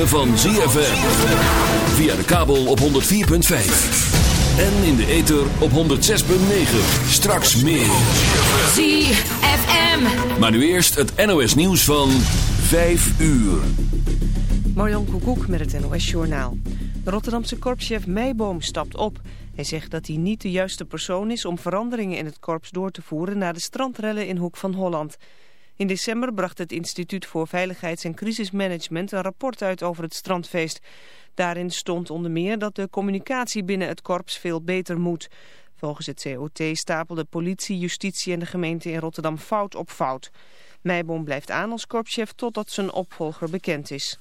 ritme van ZFM. Via de kabel op 104.5. En in de ether op 106.9. Straks meer. ZFM. Maar nu eerst het NOS nieuws van 5 uur. Marjan Koekoek met het NOS Journaal. De Rotterdamse korpschef Meijboom stapt op. Hij zegt dat hij niet de juiste persoon is om veranderingen in het korps door te voeren... na de strandrellen in Hoek van Holland. In december bracht het Instituut voor Veiligheids- en Crisismanagement een rapport uit over het strandfeest. Daarin stond onder meer dat de communicatie binnen het korps veel beter moet. Volgens het COT stapelden politie, justitie en de gemeente in Rotterdam fout op fout. Meijboom blijft aan als korpschef totdat zijn opvolger bekend is.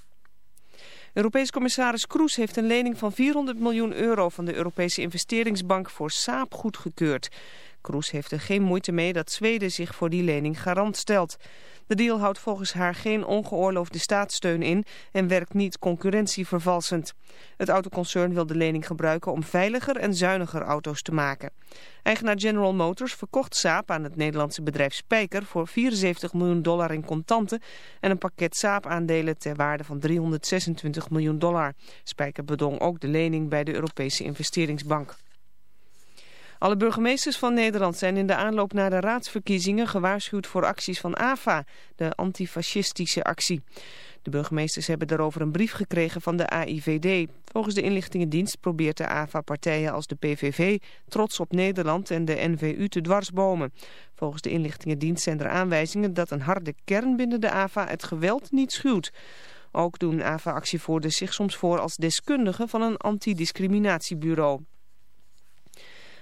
Europees commissaris Kroes heeft een lening van 400 miljoen euro van de Europese investeringsbank voor Saab goedgekeurd. Kroes heeft er geen moeite mee dat Zweden zich voor die lening garant stelt. De deal houdt volgens haar geen ongeoorloofde staatssteun in en werkt niet concurrentievervalsend. Het autoconcern wil de lening gebruiken om veiliger en zuiniger auto's te maken. Eigenaar General Motors verkocht Saab aan het Nederlandse bedrijf Spijker voor 74 miljoen dollar in contanten en een pakket Saab-aandelen ter waarde van 326 miljoen dollar. Spijker bedong ook de lening bij de Europese investeringsbank. Alle burgemeesters van Nederland zijn in de aanloop naar de raadsverkiezingen gewaarschuwd voor acties van AFA, de antifascistische actie. De burgemeesters hebben daarover een brief gekregen van de AIVD. Volgens de inlichtingendienst probeert de AFA partijen als de PVV, Trots op Nederland en de NVU te dwarsbomen. Volgens de inlichtingendienst zijn er aanwijzingen dat een harde kern binnen de AFA het geweld niet schuwt. Ook doen AFA-actievoerders zich soms voor als deskundigen van een antidiscriminatiebureau.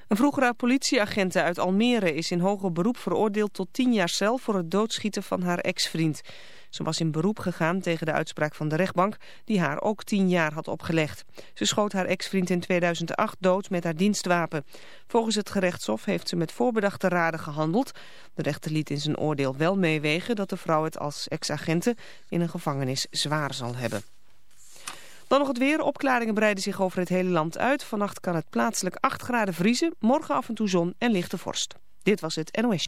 Een vroegere politieagent uit Almere is in hoger beroep veroordeeld tot 10 jaar cel voor het doodschieten van haar ex-vriend. Ze was in beroep gegaan tegen de uitspraak van de rechtbank die haar ook 10 jaar had opgelegd. Ze schoot haar ex-vriend in 2008 dood met haar dienstwapen. Volgens het gerechtshof heeft ze met voorbedachte raden gehandeld. De rechter liet in zijn oordeel wel meewegen dat de vrouw het als ex-agente in een gevangenis zwaar zal hebben. Dan nog het weer. Opklaringen breiden zich over het hele land uit. Vannacht kan het plaatselijk 8 graden vriezen. Morgen af en toe zon en lichte vorst. Dit was het NOS.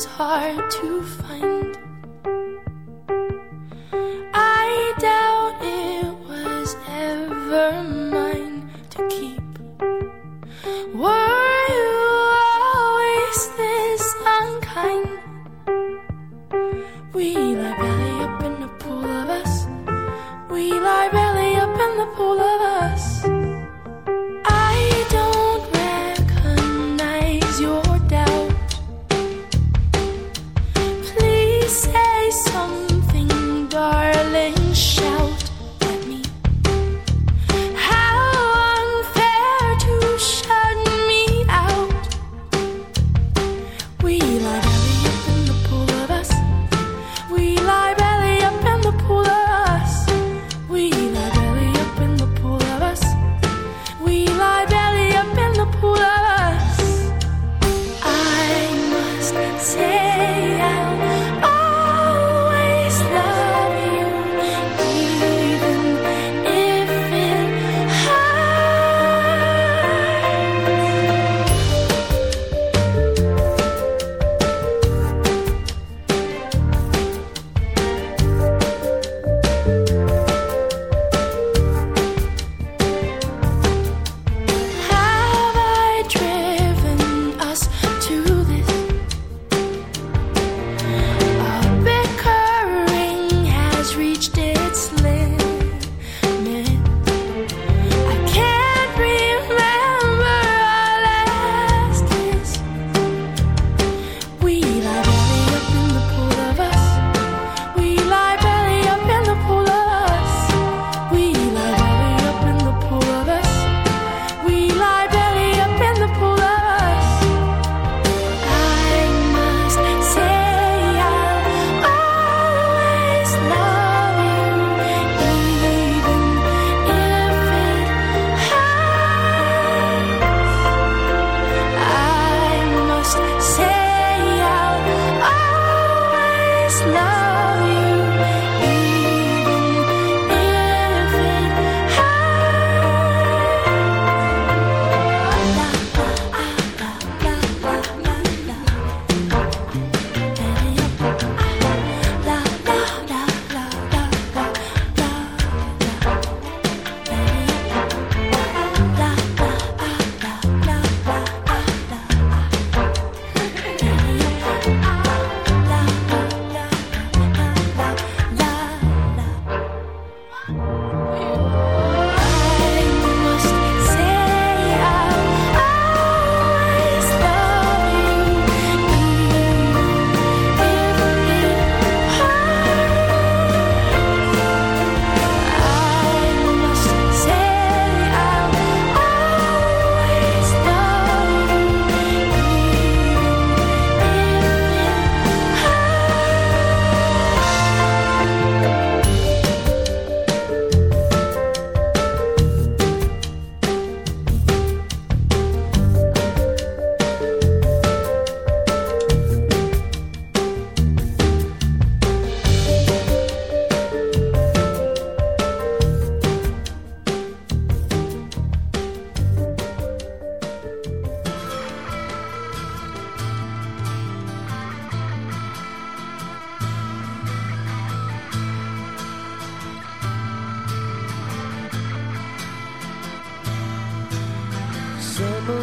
Is hard to find.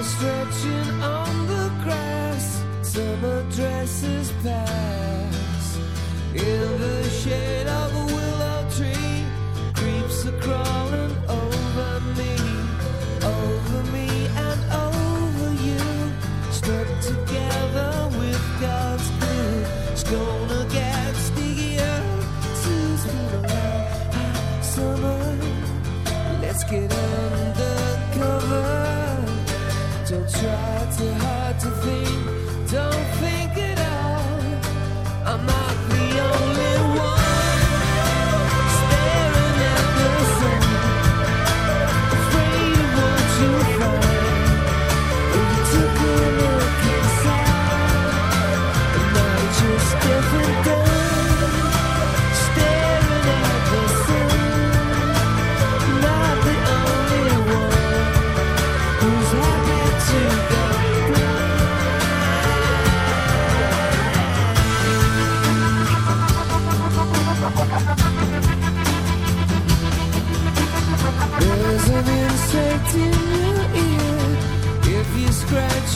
stretching on the grass, summer dresses pass in the shade of a willow tree. Creeps are crawling over me, over me and over you. Stuck together with God's glue. It's gonna get stickier. Sue's been. Hot summer, let's get on tried too hard to think. Don't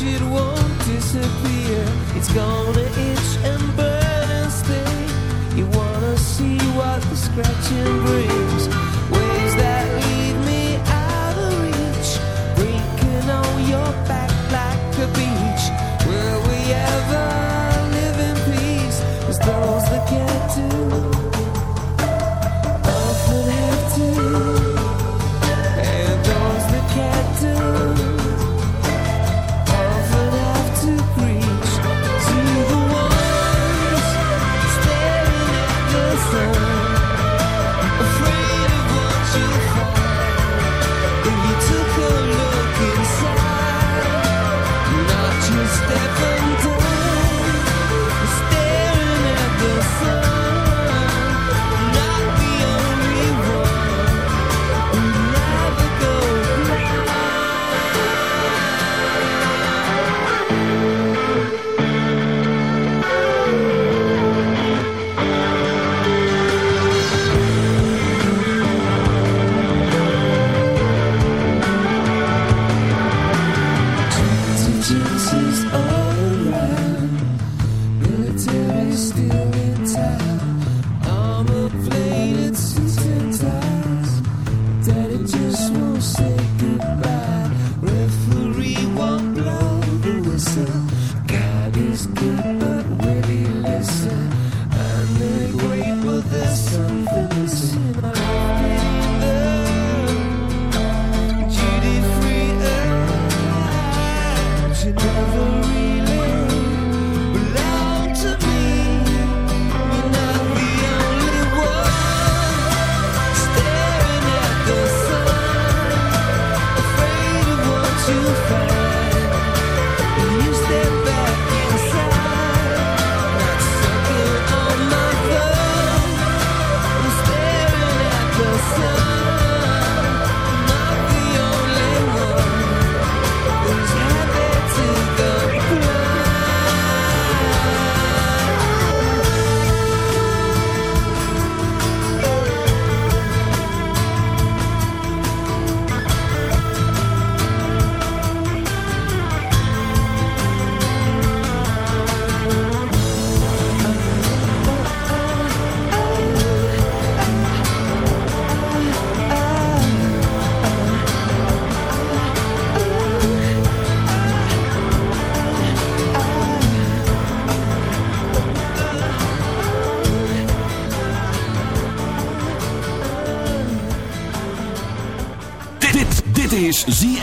it won't disappear. It's gonna itch and burn and sting. You wanna see what the scratching brings.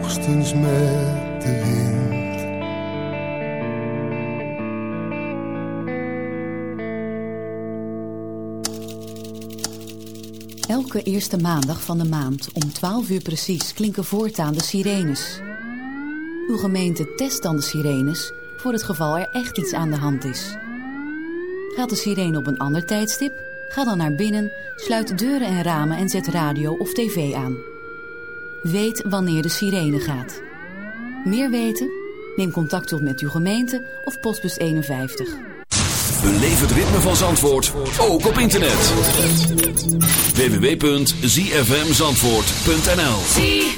hoogstens met de wind. Elke eerste maandag van de maand om 12 uur precies klinken voortaan de sirenes. Uw gemeente test dan de sirenes voor het geval er echt iets aan de hand is. Gaat de sirene op een ander tijdstip? Ga dan naar binnen, sluit deuren en ramen en zet radio of tv aan. Weet wanneer de sirene gaat. Meer weten? Neem contact op met uw gemeente of postbus 51. Beleef het ritme van Zandvoort, ook op internet. www.zfmzandvoort.nl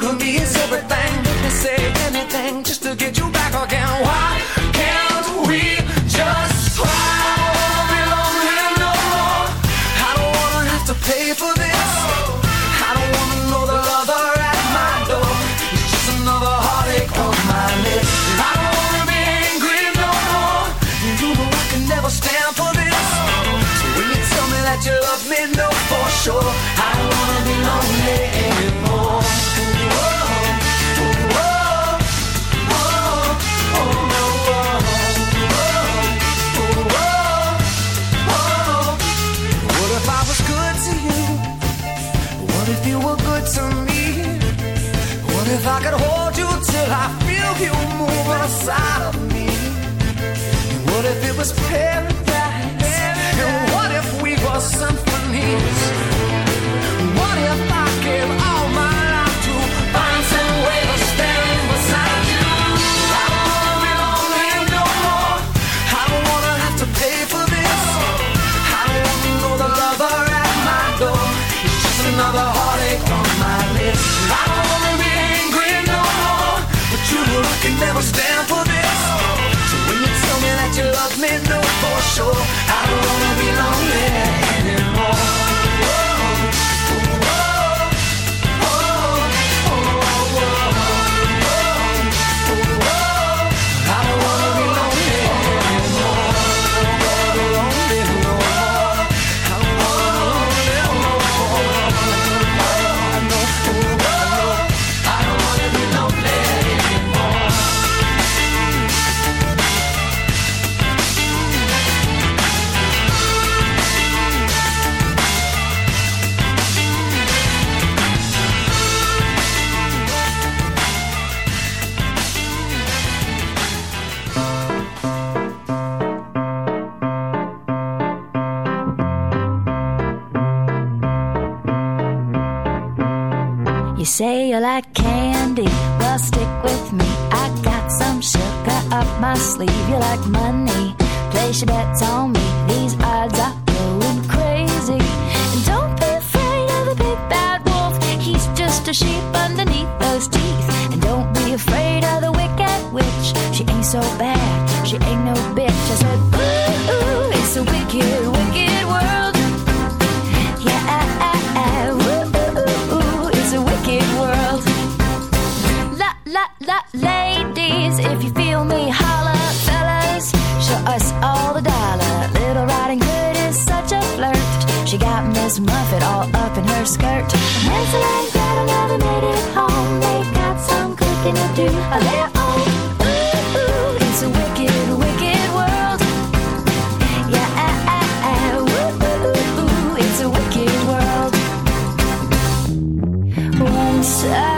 to me is everything you can say. side of me? What if it was paradise? muff it all up in her skirt. Hansel and Gretel never made it home. They got some cooking to do of their own. Ooh, ooh, it's a wicked, wicked world. Yeah, ah, ah. Ooh, ooh, ooh, it's a wicked world. Once I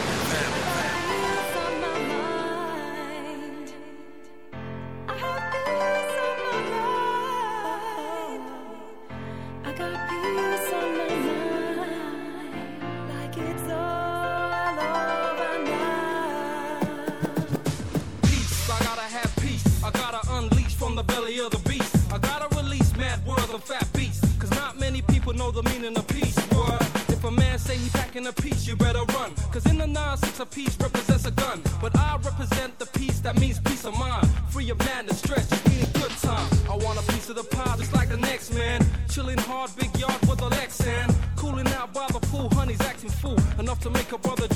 know the meaning of peace, word. If a man say he packing a piece, you better run. Cause in the nine, six, a piece represents a gun. But I represent the peace that means peace of mind. Free of madness, stress, just meaning good time. I want a piece of the pie just like the next man. Chilling hard, big yard with a Lexan. Cooling out by the pool, honey's acting fool. Enough to make a brother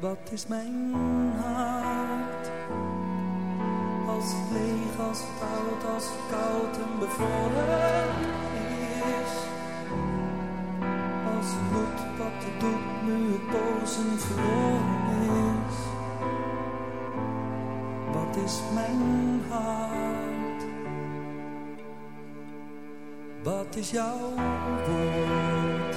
Wat is mijn hart? Als leeg, als oud, als koud en bevroren is. Als doet wat het doet, nu het boos en verloren is. Wat is mijn hart? Wat is jouw woord?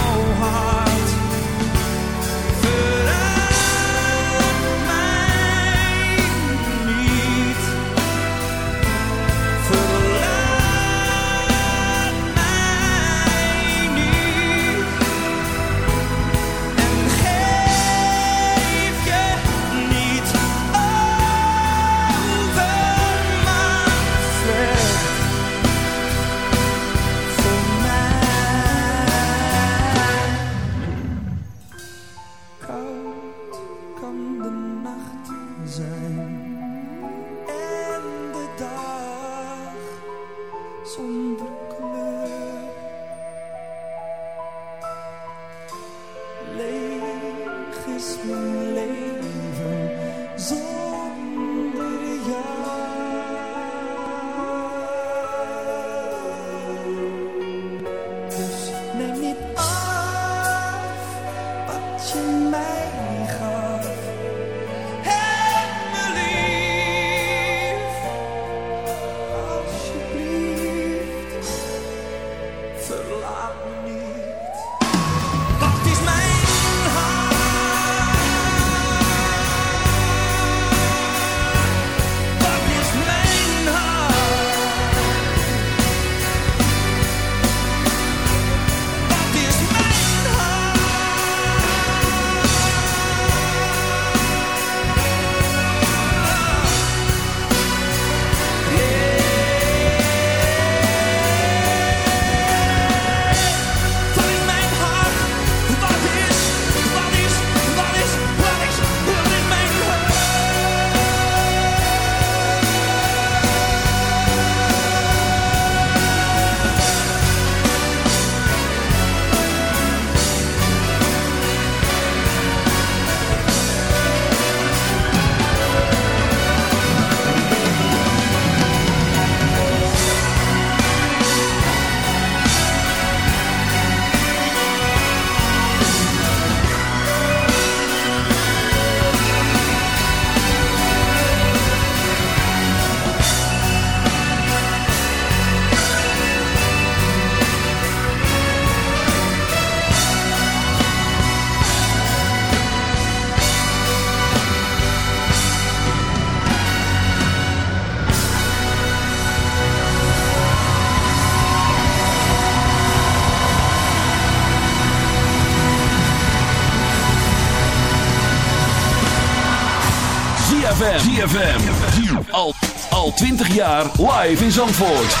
live in Zandvoort.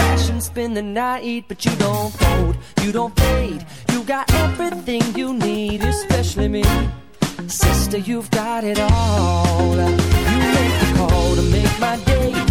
spend the night, but you don't fold, you don't fade. You got everything you need, especially me. Sister, you've got it all. You make the call to make my day.